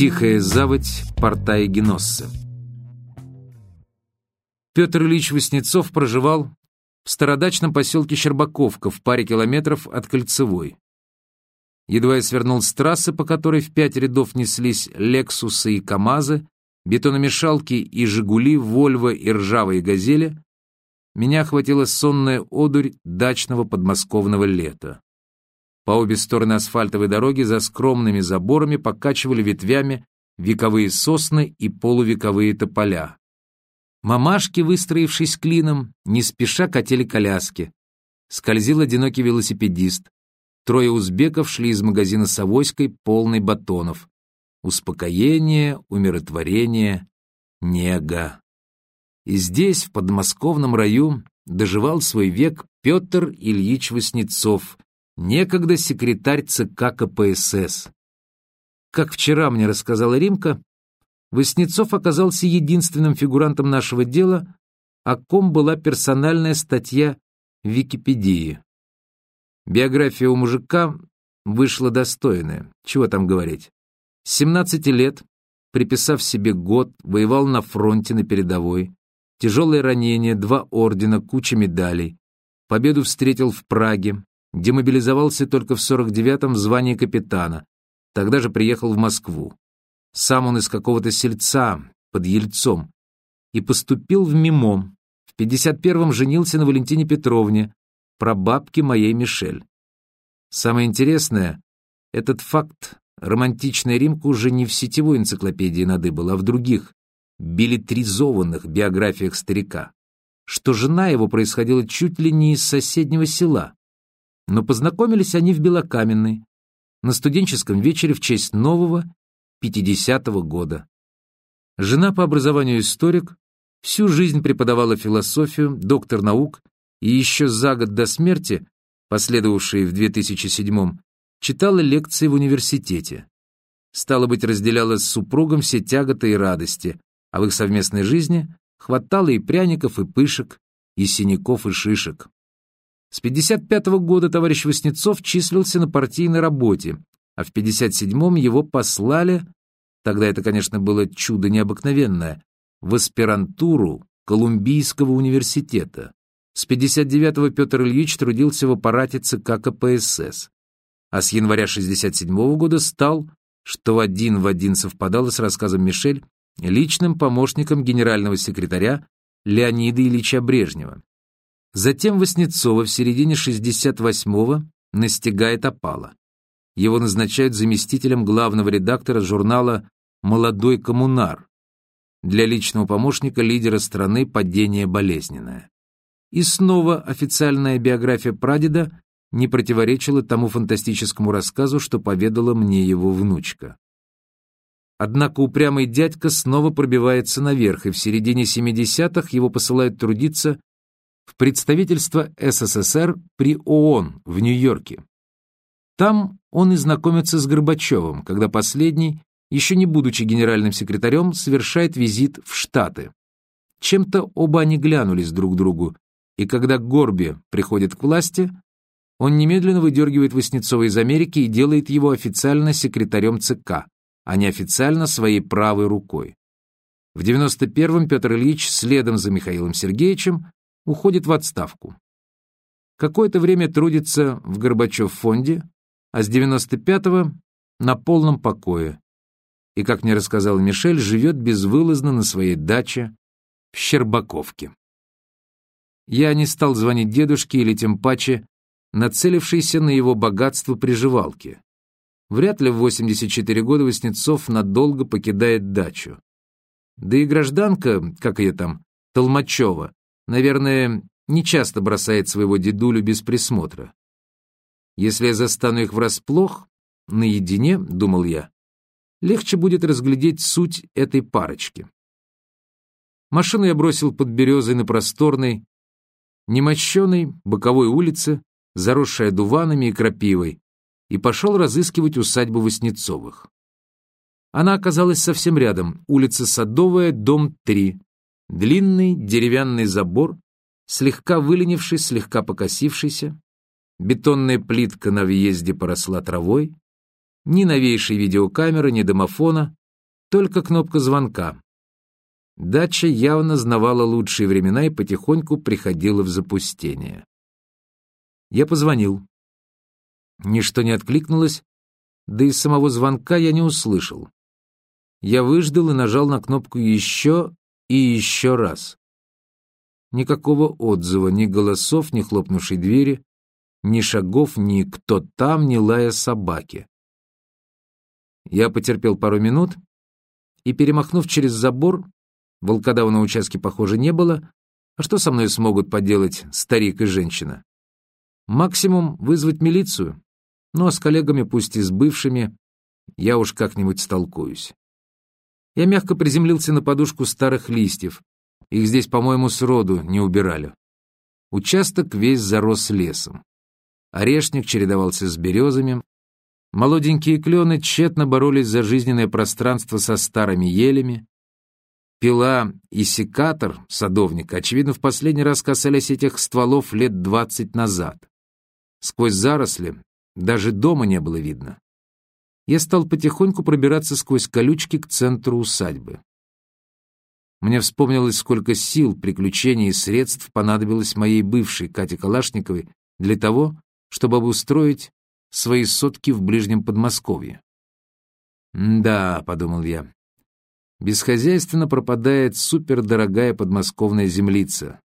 Тихая заводь порта и Геносса. Петр Ильич Васнецов проживал в стародачном поселке Щербаковка в паре километров от Кольцевой. Едва я свернул с трассы, по которой в пять рядов неслись «Лексусы» и «КамАЗы», бетономешалки и «Жигули», «Вольво» и «Ржавые газели», меня охватила сонная одурь дачного подмосковного лета. По обе стороны асфальтовой дороги за скромными заборами покачивали ветвями вековые сосны и полувековые тополя. Мамашки, выстроившись клином, не спеша катили коляски. Скользил одинокий велосипедист. Трое узбеков шли из магазина с авоськой, полной батонов. Успокоение, умиротворение, нега. И здесь, в подмосковном раю, доживал свой век Петр Ильич Васнецов, некогда секретарь ЦК КПСС. Как вчера мне рассказала Римка, Васнецов оказался единственным фигурантом нашего дела, о ком была персональная статья в Википедии. Биография у мужика вышла достойная, чего там говорить. С 17 лет, приписав себе год, воевал на фронте на передовой, тяжелое ранение, два ордена, куча медалей. Победу встретил в Праге, демобилизовался только в 49-м в звании капитана, тогда же приехал в Москву. Сам он из какого-то сельца под Ельцом и поступил в МИМО. В 51-м женился на Валентине Петровне, прабабке моей Мишель. Самое интересное, этот факт романтичная Римка уже не в сетевой энциклопедии надыбала, а в других, билетризованных биографиях старика, что жена его происходила чуть ли не из соседнего села. Но познакомились они в Белокаменной, на студенческом вечере в честь нового 50-го года. Жена по образованию историк, всю жизнь преподавала философию, доктор наук и еще за год до смерти, последовавшей в 2007-м, читала лекции в университете. Стало быть, разделяла с супругом все тяготы и радости, а в их совместной жизни хватало и пряников, и пышек, и синяков, и шишек. С 55 -го года товарищ Васнецов числился на партийной работе, а в 57-м его послали, тогда это, конечно, было чудо необыкновенное, в аспирантуру Колумбийского университета. С 59-го Петр Ильич трудился в аппарате ЦК КПСС, а с января 67-го года стал, что один в один совпадало с рассказом Мишель, личным помощником генерального секретаря Леонида Ильича Брежнева. Затем Васнецова в середине 68-го настигает опала. Его назначают заместителем главного редактора журнала «Молодой коммунар». Для личного помощника лидера страны падение болезненное. И снова официальная биография прадеда не противоречила тому фантастическому рассказу, что поведала мне его внучка. Однако упрямый дядька снова пробивается наверх, и в середине 70-х его посылают трудиться в представительство СССР при ООН в Нью-Йорке. Там он и знакомится с Горбачевым, когда последний, еще не будучи генеральным секретарем, совершает визит в Штаты. Чем-то оба они глянулись друг другу, и когда Горби приходит к власти, он немедленно выдергивает Васнецова из Америки и делает его официально секретарем ЦК, а не официально своей правой рукой. В 91-м Петр Ильич следом за Михаилом Сергеевичем уходит в отставку. Какое-то время трудится в Горбачев-фонде, а с 95-го на полном покое. И, как мне рассказал Мишель, живет безвылазно на своей даче в Щербаковке. Я не стал звонить дедушке или тем паче, нацелившийся на его богатство приживалки. Вряд ли в 84 года Васнецов надолго покидает дачу. Да и гражданка, как ее там, Толмачева, наверное, не часто бросает своего дедулю без присмотра. Если я застану их врасплох, наедине, думал я, легче будет разглядеть суть этой парочки. Машину я бросил под березой на просторной, немощенной боковой улице, заросшей одуванами и крапивой, и пошел разыскивать усадьбу Васнецовых. Она оказалась совсем рядом, улица Садовая, дом 3, длинный деревянный забор, слегка выленивший, слегка покосившийся, Бетонная плитка на въезде поросла травой. Ни новейшей видеокамеры, ни домофона, только кнопка звонка. Дача явно знавала лучшие времена и потихоньку приходила в запустение. Я позвонил. Ничто не откликнулось, да и самого звонка я не услышал. Я выждал и нажал на кнопку еще и еще раз. Никакого отзыва, ни голосов, ни хлопнувшей двери, ни шагов, ни кто там, ни лая собаки. Я потерпел пару минут и, перемахнув через забор, волкодава на участке, похоже, не было, а что со мной смогут поделать старик и женщина? Максимум вызвать милицию, ну а с коллегами, пусть и с бывшими, я уж как-нибудь столкуюсь. Я мягко приземлился на подушку старых листьев. Их здесь, по-моему, сроду не убирали. Участок весь зарос лесом. Орешник чередовался с березами. Молоденькие клены тщетно боролись за жизненное пространство со старыми елями. Пила и секатор садовника, очевидно, в последний раз касались этих стволов лет двадцать назад. Сквозь заросли даже дома не было видно я стал потихоньку пробираться сквозь колючки к центру усадьбы. Мне вспомнилось, сколько сил, приключений и средств понадобилось моей бывшей Кате Калашниковой для того, чтобы обустроить свои сотки в ближнем Подмосковье. «Да», — подумал я, — «бесхозяйственно пропадает супердорогая подмосковная землица.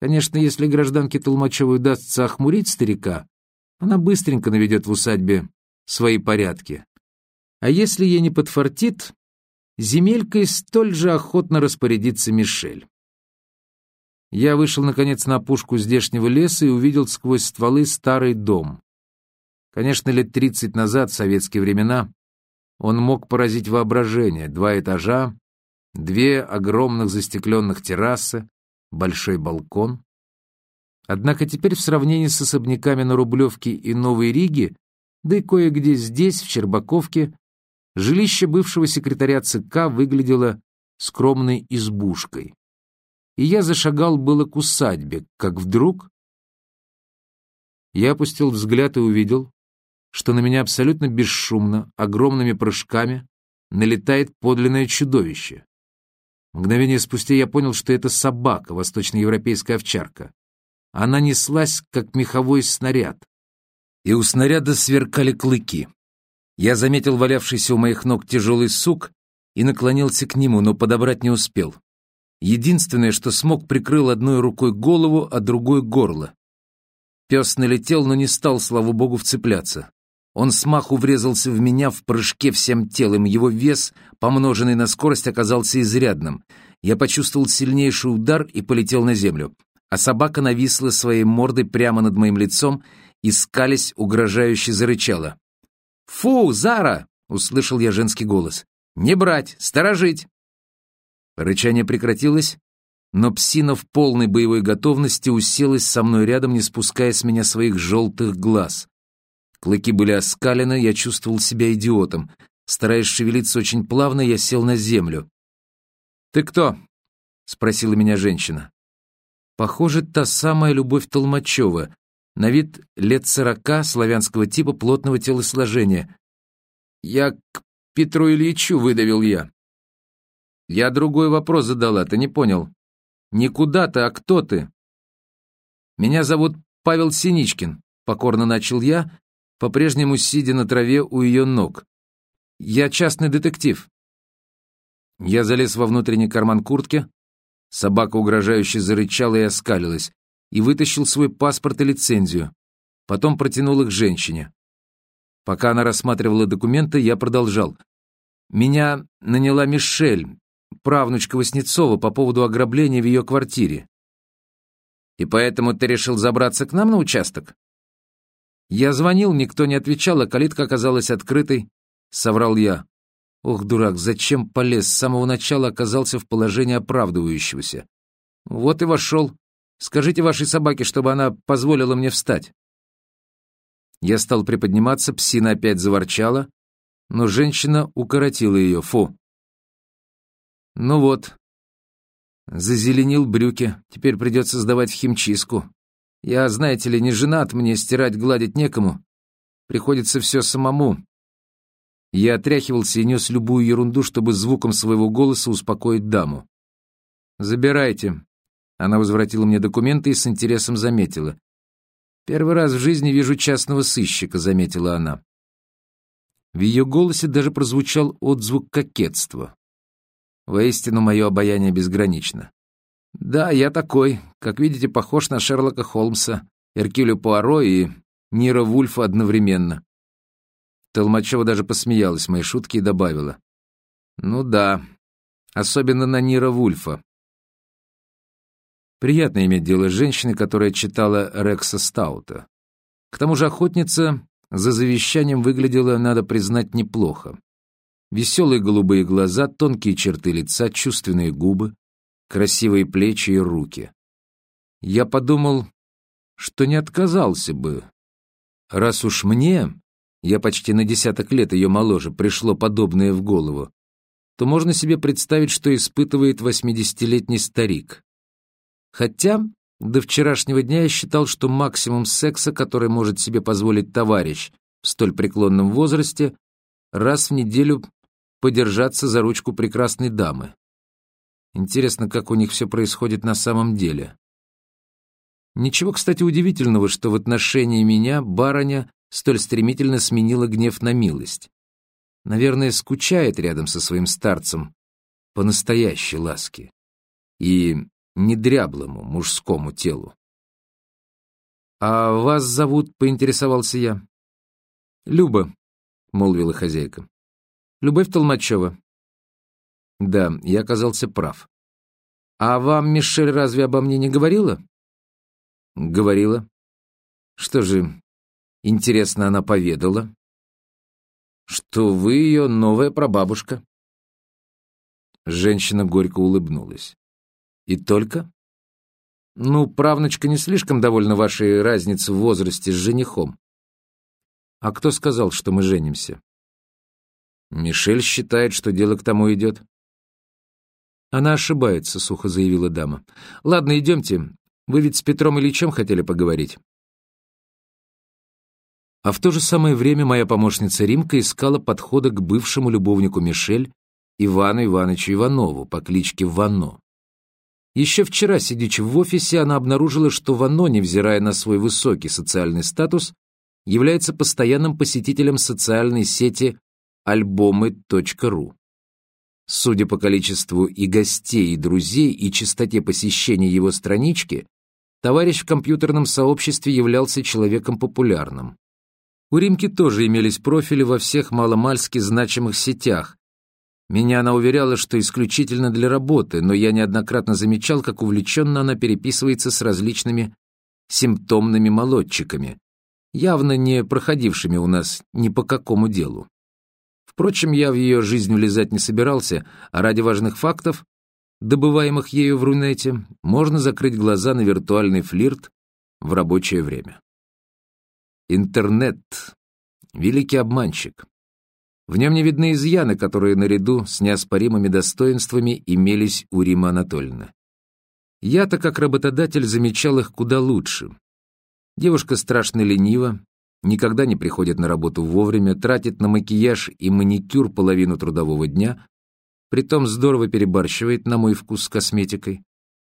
Конечно, если гражданке Толмачевой удастся охмурить старика, она быстренько наведет в усадьбе свои порядки. А если ей не подфартит, земелькой столь же охотно распорядится Мишель. Я вышел, наконец, на опушку здешнего леса и увидел сквозь стволы старый дом. Конечно, лет тридцать назад, в советские времена, он мог поразить воображение. Два этажа, две огромных застекленных террасы, большой балкон. Однако теперь в сравнении с особняками на Рублевке и Новой Риге да и кое-где здесь, в Щербаковке, жилище бывшего секретаря ЦК выглядело скромной избушкой. И я зашагал было к усадьбе, как вдруг... Я опустил взгляд и увидел, что на меня абсолютно бесшумно, огромными прыжками, налетает подлинное чудовище. Мгновение спустя я понял, что это собака, восточноевропейская овчарка. Она неслась, как меховой снаряд и у снаряда сверкали клыки. Я заметил валявшийся у моих ног тяжелый сук и наклонился к нему, но подобрать не успел. Единственное, что смог, прикрыл одной рукой голову, а другой — горло. Пес налетел, но не стал, слава богу, вцепляться. Он смаху врезался в меня в прыжке всем телом. Его вес, помноженный на скорость, оказался изрядным. Я почувствовал сильнейший удар и полетел на землю. А собака нависла своей мордой прямо над моим лицом и скались угрожающе зарычала. «Фу, Зара!» — услышал я женский голос. «Не брать! Сторожить!» Рычание прекратилось, но псина в полной боевой готовности уселась со мной рядом, не спуская с меня своих желтых глаз. Клыки были оскалены, я чувствовал себя идиотом. Стараясь шевелиться очень плавно, я сел на землю. «Ты кто?» — спросила меня женщина. Похоже, та самая Любовь Толмачева, на вид лет сорока, славянского типа, плотного телосложения. «Я к Петру Ильичу», — выдавил я. «Я другой вопрос задала, ты не понял. Не куда ты, а кто ты?» «Меня зовут Павел Синичкин», — покорно начал я, по-прежнему сидя на траве у ее ног. «Я частный детектив». Я залез во внутренний карман куртки, собака угрожающе зарычала и оскалилась и вытащил свой паспорт и лицензию. Потом протянул их женщине. Пока она рассматривала документы, я продолжал. «Меня наняла Мишель, правнучка Васнецова, по поводу ограбления в ее квартире. И поэтому ты решил забраться к нам на участок?» Я звонил, никто не отвечал, а калитка оказалась открытой. Соврал я. Ох, дурак, зачем полез? С самого начала оказался в положении оправдывающегося. Вот и вошел. Скажите вашей собаке, чтобы она позволила мне встать». Я стал приподниматься, псина опять заворчала, но женщина укоротила ее. Фу. Ну вот. Зазеленил брюки, теперь придется сдавать в химчистку. Я, знаете ли, не женат, мне стирать, гладить некому. Приходится все самому. Я отряхивался и нес любую ерунду, чтобы звуком своего голоса успокоить даму. «Забирайте». Она возвратила мне документы и с интересом заметила. «Первый раз в жизни вижу частного сыщика», — заметила она. В ее голосе даже прозвучал отзвук кокетства. Воистину, мое обаяние безгранично. Да, я такой, как видите, похож на Шерлока Холмса, Эркюля Пуаро и Нира Вульфа одновременно. Толмачева даже посмеялась моей шутки и добавила. Ну да, особенно на Нира Вульфа. Приятно иметь дело с женщиной, которая читала Рекса Стаута. К тому же охотница за завещанием выглядела, надо признать, неплохо. Веселые голубые глаза, тонкие черты лица, чувственные губы, красивые плечи и руки. Я подумал, что не отказался бы. Раз уж мне, я почти на десяток лет ее моложе, пришло подобное в голову, то можно себе представить, что испытывает восьмидесятилетний старик. Хотя до вчерашнего дня я считал, что максимум секса, который может себе позволить товарищ в столь преклонном возрасте, раз в неделю подержаться за ручку прекрасной дамы. Интересно, как у них все происходит на самом деле. Ничего, кстати, удивительного, что в отношении меня барыня столь стремительно сменила гнев на милость. Наверное, скучает рядом со своим старцем по настоящей ласке и недряблому мужскому телу. «А вас зовут?» — поинтересовался я. «Люба», — молвила хозяйка. «Любовь Толмачева. Да, я оказался прав. А вам Мишель разве обо мне не говорила? Говорила. Что же, интересно, она поведала? Что вы ее новая прабабушка. Женщина горько улыбнулась. И только? Ну, правнучка не слишком довольна вашей разницей в возрасте с женихом. А кто сказал, что мы женимся? Мишель считает, что дело к тому идет. «Она ошибается», — сухо заявила дама. «Ладно, идемте. Вы ведь с Петром Ильичем хотели поговорить». А в то же самое время моя помощница Римка искала подхода к бывшему любовнику Мишель, Ивану Ивановичу Иванову по кличке Вано. Еще вчера, сидячи в офисе, она обнаружила, что Вано, невзирая на свой высокий социальный статус, является постоянным посетителем социальной сети альбомы.ру. Судя по количеству и гостей, и друзей, и частоте посещения его странички, товарищ в компьютерном сообществе являлся человеком популярным. У Римки тоже имелись профили во всех маломальски значимых сетях. Меня она уверяла, что исключительно для работы, но я неоднократно замечал, как увлеченно она переписывается с различными симптомными молодчиками, явно не проходившими у нас ни по какому делу. Впрочем, я в ее жизнь влезать не собирался, а ради важных фактов, добываемых ею в Рунете, можно закрыть глаза на виртуальный флирт в рабочее время. Интернет — великий обманщик. В нем не видны изъяны, которые наряду с неоспоримыми достоинствами имелись у Римы Анатольевны. Я-то, как работодатель, замечал их куда лучше. Девушка страшно ленива, никогда не приходит на работу вовремя, тратит на макияж и маникюр половину трудового дня, притом здорово перебарщивает, на мой вкус, с косметикой.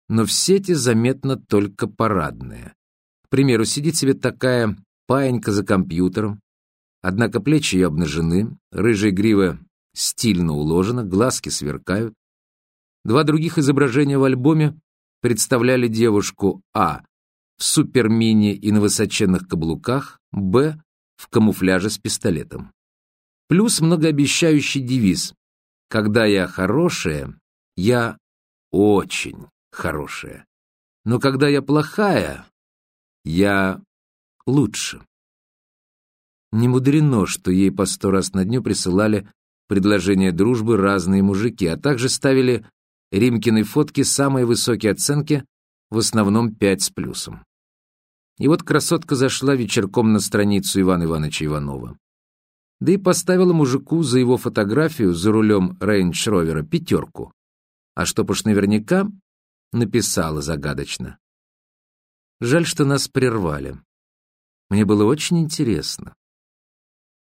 Но в сети заметно только парадное. К примеру, сидит себе такая паенька за компьютером, однако плечи ее обнажены, рыжая грива стильно уложена, глазки сверкают. Два других изображения в альбоме представляли девушку А в супермини и на высоченных каблуках, Б в камуфляже с пистолетом. Плюс многообещающий девиз «Когда я хорошая, я очень хорошая, но когда я плохая, я лучше». Не мудрено, что ей по сто раз на дню присылали предложения дружбы разные мужики, а также ставили Римкины фотки самые высокие оценки, в основном пять с плюсом. И вот красотка зашла вечерком на страницу Ивана Ивановича Иванова. Да и поставила мужику за его фотографию за рулем рейндж-ровера пятерку. А чтоб уж наверняка, написала загадочно. Жаль, что нас прервали. Мне было очень интересно.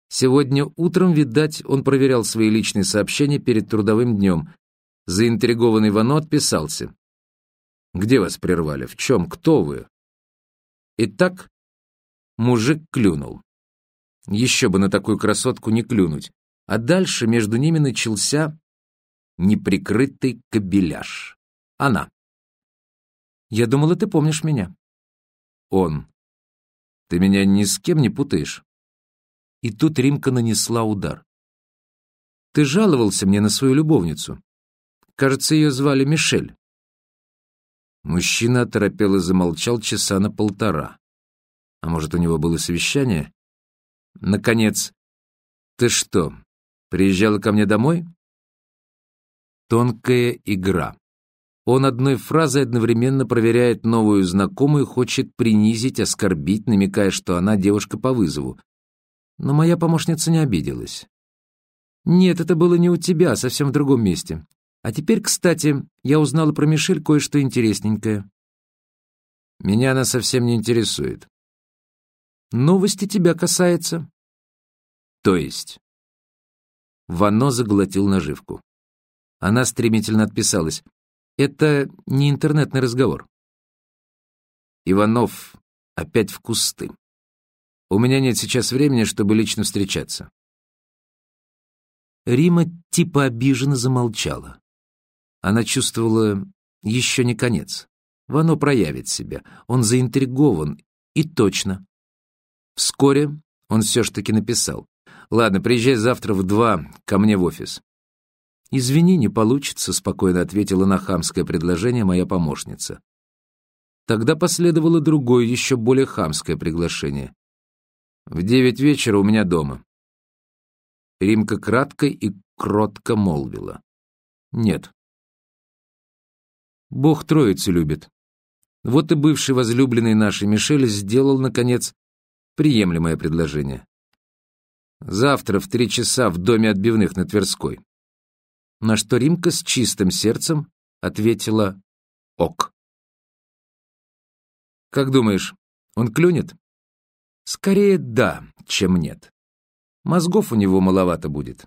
Сегодня утром, видать, он проверял свои личные сообщения перед трудовым днем. Заинтригованный Вано отписался. «Где вас прервали? В чем? Кто вы?» Итак, мужик клюнул. Еще бы на такую красотку не клюнуть. А дальше между ними начался неприкрытый кабеляж. Она. «Я думала, ты помнишь меня». Он. «Ты меня ни с кем не путаешь». И тут Римка нанесла удар. «Ты жаловался мне на свою любовницу. Кажется, ее звали Мишель». Мужчина оторопел и замолчал часа на полтора. А может, у него было совещание? Наконец, «Ты что, приезжала ко мне домой?» Тонкая игра. Он одной фразой одновременно проверяет новую знакомую хочет принизить, оскорбить, намекая, что она девушка по вызову. Но моя помощница не обиделась. «Нет, это было не у тебя, а совсем в другом месте. А теперь, кстати, я узнала про Мишель кое-что интересненькое». «Меня она совсем не интересует». «Новости тебя касается». «То есть?» Вано заглотил наживку. Она стремительно отписалась. «Это не интернетный разговор». Иванов опять в кусты. У меня нет сейчас времени, чтобы лично встречаться. Рима типа обиженно замолчала. Она чувствовала еще не конец. Вано проявит себя. Он заинтригован. И точно. Вскоре он все ж таки написал. «Ладно, приезжай завтра в два ко мне в офис». «Извини, не получится», — спокойно ответила на хамское предложение моя помощница. Тогда последовало другое, еще более хамское приглашение. «В девять вечера у меня дома». Римка кратко и кротко молвила. «Нет». Бог Троицу любит. Вот и бывший возлюбленный нашей Мишель сделал, наконец, приемлемое предложение. Завтра в три часа в доме отбивных на Тверской. На что Римка с чистым сердцем ответила «Ок». Как думаешь, он клюнет? Скорее да, чем нет. Мозгов у него маловато будет.